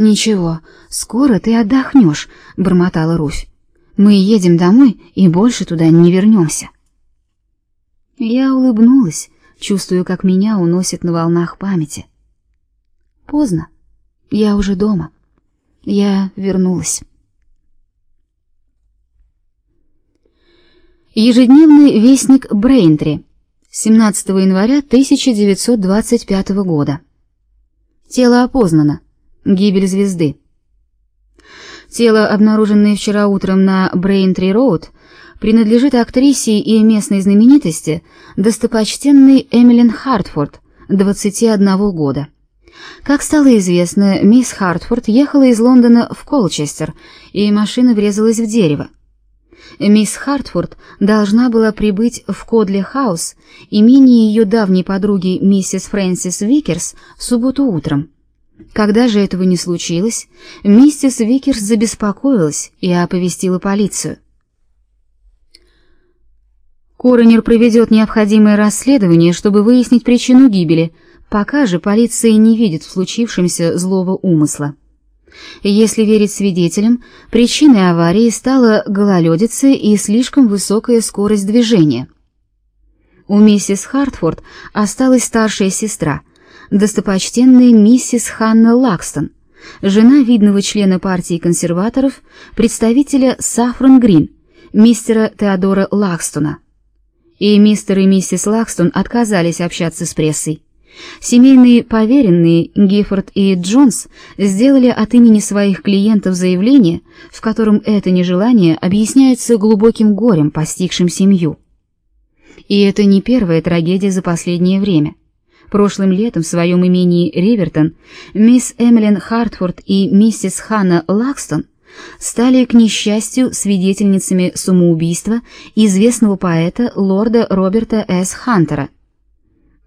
Ничего, скоро ты отдохнешь», — бормотала Руфь. Мы едем домой и больше туда не вернемся». Я улыбнулась, чувствуя, как меня уносит на волнах памяти. Поздно. Я уже дома. Я вернулась. Ежедневный вестник Брейнтри. 17 января 1925 года. Тело опознано. Гибель звезды. Тело, обнаруженное вчера утром на Брейнтри-роуд, принадлежит актрисе и местной знаменитости, достопочтенной Эмилин Хартфорд, 21 года. Как стало известно, мисс Хартфорд ехала из Лондона в Колчестер, и машина врезалась в дерево. Мисс Хартфорд должна была прибыть в Кодли-хаус, имение ее давней подруги миссис Фрэнсис Викерс, в субботу утром. Когда же этого не случилось, миссис Викерс забеспокоилась и оповестила полицию. Коронер проведет необходимое расследование, чтобы выяснить причину гибели, пока же полиция не видит в случившемся злого умысла. Если верить свидетелям, причиной аварии стала гололедица и слишком высокая скорость движения. У миссис Хартфорд осталась старшая сестра, достопочтенная миссис Ханна Лакстон, жена видного члена партии консерваторов, представителя Сафрон Грин, мистера Теодора Лакстона и мистер и миссис Лакстон отказались общаться с прессой. Семейные поверенные Гиффорд и Джонс сделали от имени своих клиентов заявление, в котором это нежелание объясняется глубоким горем, постигшим семью. И это не первая трагедия за последнее время. Прошлым летом в своем имении Ривертон мисс Эмилин Хартфорд и миссис Ханна Лакстон стали, к несчастью, свидетельницами самоубийства известного поэта лорда Роберта С. Хантера.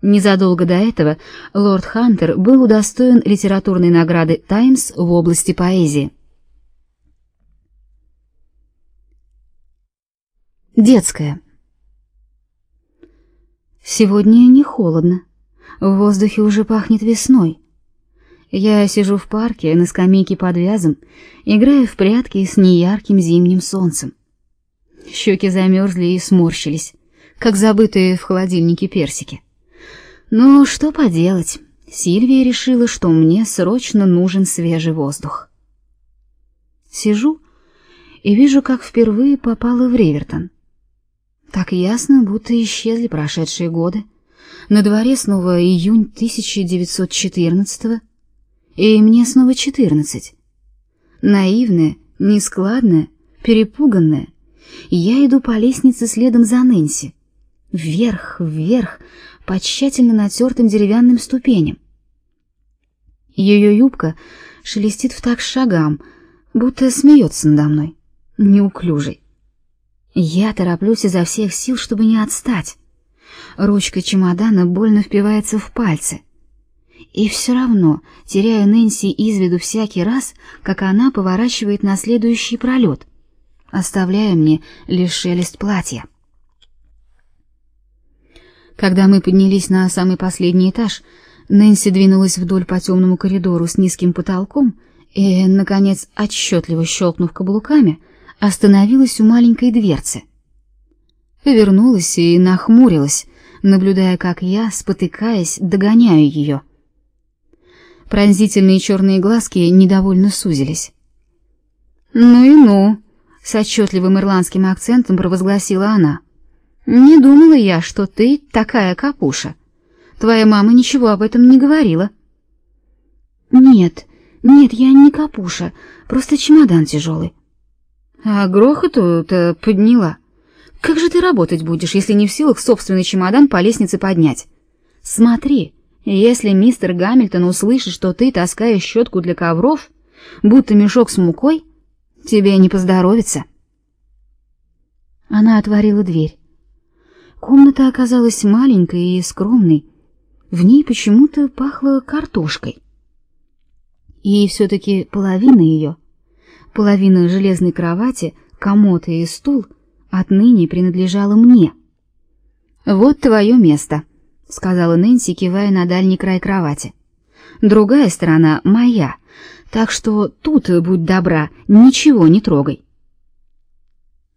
Незадолго до этого лорд Хантер был удостоен литературной награды «Таймс» в области поэзии. Детская. Сегодня не холодно. В воздухе уже пахнет весной. Я сижу в парке на скамейке под вязом, играю в прятки с неярким зимним солнцем. Щеки замерзли и сморщились, как забытые в холодильнике персики. Но что поделать? Сильвия решила, что мне срочно нужен свежий воздух. Сижу и вижу, как впервые попала в Ривертон. Так ясно, будто исчезли прошедшие годы. На дворе снова июнь 1914 и мне снова четырнадцать. Наивная, нескладная, перепуганная, я иду по лестнице следом за Нэнси. Вверх, вверх, по тщательно натертым деревянным ступеням. Ее юбка шелестит в такт шагам, будто смеется надо мной, неуклюжей. Я тороплюсь изо всех сил, чтобы не отстать. Ручка чемодана больно впивается в пальцы — и все равно теряю Нэнси из виду всякий раз, как она поворачивает на следующий пролет, оставляя мне лишь шелест платья. Когда мы поднялись на самый последний этаж, Нэнси двинулась вдоль по темному коридору с низким потолком и, наконец, отчетливо щелкнув каблуками, остановилась у маленькой дверцы. Повернулась и нахмурилась, наблюдая, как я, спотыкаясь, догоняю ее — Пронзительные черные глазки недовольно сузились. «Ну и ну!» — с отчетливым ирландским акцентом провозгласила она. «Не думала я, что ты такая капуша. Твоя мама ничего об этом не говорила». «Нет, нет, я не капуша, просто чемодан тяжелый». «А грохоту-то подняла. Как же ты работать будешь, если не в силах собственный чемодан по лестнице поднять? Смотри, если мистер Гамильтон услышит, что ты таскаешь щетку для ковров, будто мешок с мукой, тебе не поздоровится. Она отворила дверь. Комната оказалась маленькой и скромной. В ней почему-то пахло картошкой. И все-таки половина ее, половина железной кровати, комод и стул отныне принадлежала мне. Вот твое место сказала Нэнси, кивая на дальний край кровати. Другая сторона моя, Так что тут, будь добра, ничего не трогай.